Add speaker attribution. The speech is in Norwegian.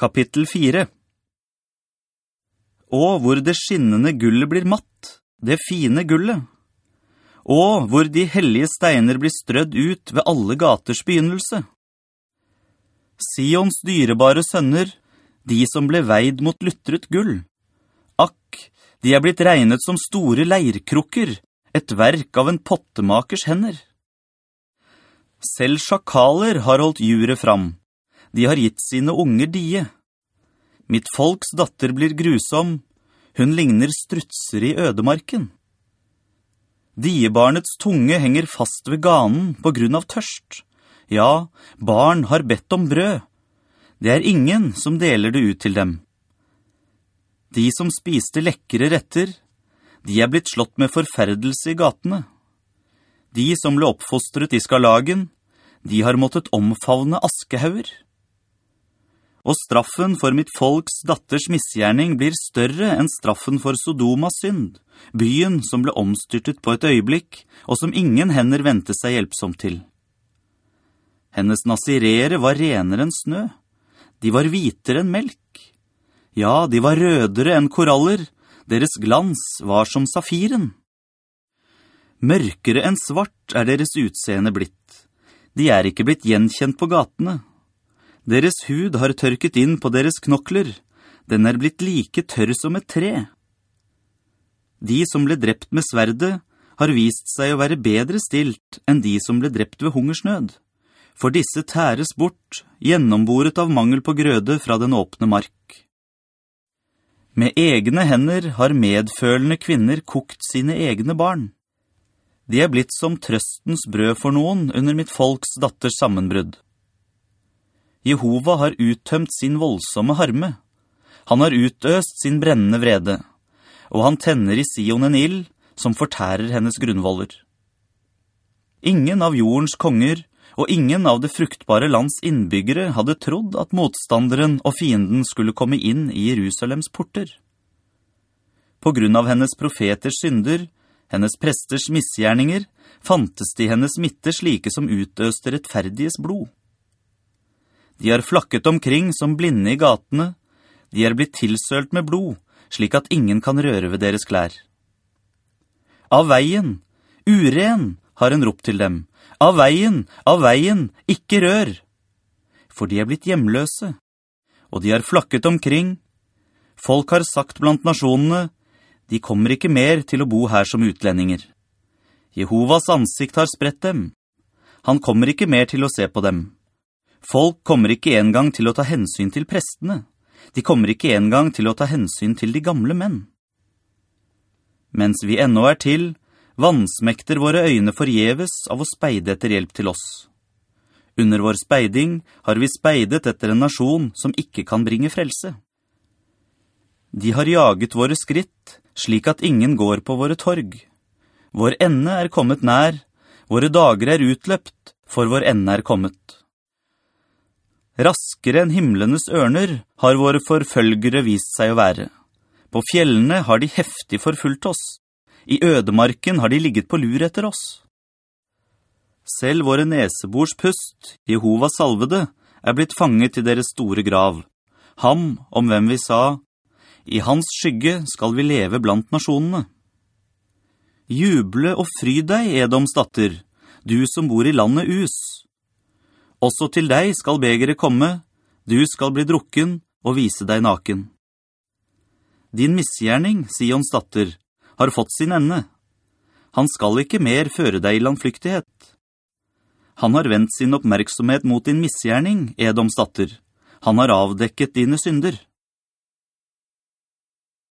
Speaker 1: Kapittel 4 Og hvor det skinnende gullet blir matt, det fine gullet. Og hvor de hellige steiner blir strødd ut ved alle gaters begynnelse. Sions dyrebare sønner, de som ble veid mot luttret gull. Akk, de er blitt regnet som store leirkrukker, et verk av en pottemakers hender. Selv sjakaler har holdt juret fram. De har gitt sine unger die. Mitt folks datter blir grusom. Hun ligner strutser i ødemarken. Diebarnets tunge henger fast ved ganen på grunn av tørst. Ja, barn har bedt om brød. Det er ingen som deler det ut til dem. De som spiste lekkere retter, de er blitt slått med forferdelse i gatene. De som ble oppfostret i skalagen, de har måttet omfavne askehauer. Og straffen for mitt folks datters misgjerning blir større enn straffen for Sodomas synd, byen som ble omstyrtet på et øyeblikk, og som ingen hender ventet seg hjelpsomt til. Hennes nasirere var renere enn snø. De var hvitere enn melk. Ja, de var rødere enn koraller. Deres glans var som safiren. Mørkere enn svart er deres utseende blitt. De er ikke blitt gjenkjent på gatene. Deres hud har tørket inn på deres knokler. Den er blitt like tørr som et tre. De som ble drept med sverde har vist seg å være bedre stilt enn de som ble drept ved hungersnød. For disse tæres bort, gjennomboret av mangel på grøde fra den åpne mark. Med egne hender har medfølende kvinner kokt sine egne barn. De er blitt som trøstens brød for noen under mitt folks datters sammenbrudd. Jehova har uttømt sin voldsomme harme. Han har utøst sin brennende vrede, og han tenner i Sion en ild som fortærer hennes grunnvoller. Ingen av jordens konger og ingen av det fruktbare lands innbyggere hadde trodd at motstanderen og fienden skulle komme inn i Jerusalems porter. På grunn av hennes profeters synder hennes presters misgjerninger, fantes de hennes midte slike som utøste rettferdiges blod. De har flakket omkring som blinde i gatene, de er blitt tilsølt med blod, slik at ingen kan røre ved deres klær. Av veien, uren, har en ropt til dem. Av veien, av veien, ikke rør! For de er blitt hjemløse, og de har flakket omkring. Folk har sagt blant nasjonene, de kommer ikke mer til å bo her som utlendinger. Jehovas ansikt har spredt dem. Han kommer ikke mer til å se på dem. Folk kommer ikke engang til å ta hensyn til prestene. De kommer ikke engang til å ta hensyn til de gamle menn. Mens vi ennå er til, vansmekter våre øyne forjeves av å speide etter hjelp til oss. Under vår speiding har vi speidet etter en nasjon som ikke kan bringe frelse. De har jaget våre skritt, slik at ingen går på våre torg. Vår ende er kommet nær, våre dager er utløpt, for vår ende er kommet. Raskere enn himmelenes ørner har våre forfølgere vist seg å være. På fjellene har de heftig forfulgt oss. I ødemarken har de ligget på lur etter oss. Selv våre nesebors pust, Jehovas salvede, er blitt fanget i deres store grav. Ham, om hvem vi sa, i hans skygge skal vi leve blant nasjonene. Juble og fry deg, Edoms datter, du som bor i landet Us. Også til deg skal begeret komme, du skal bli drukken og vise deg naken. Din misgjerning, Sions datter, har fått sin ende. Han skal ikke mer føre deg i landflyktighet. Han har vendt sin oppmerksomhet mot din misgjerning, Edoms datter. Han har avdekket dine synder.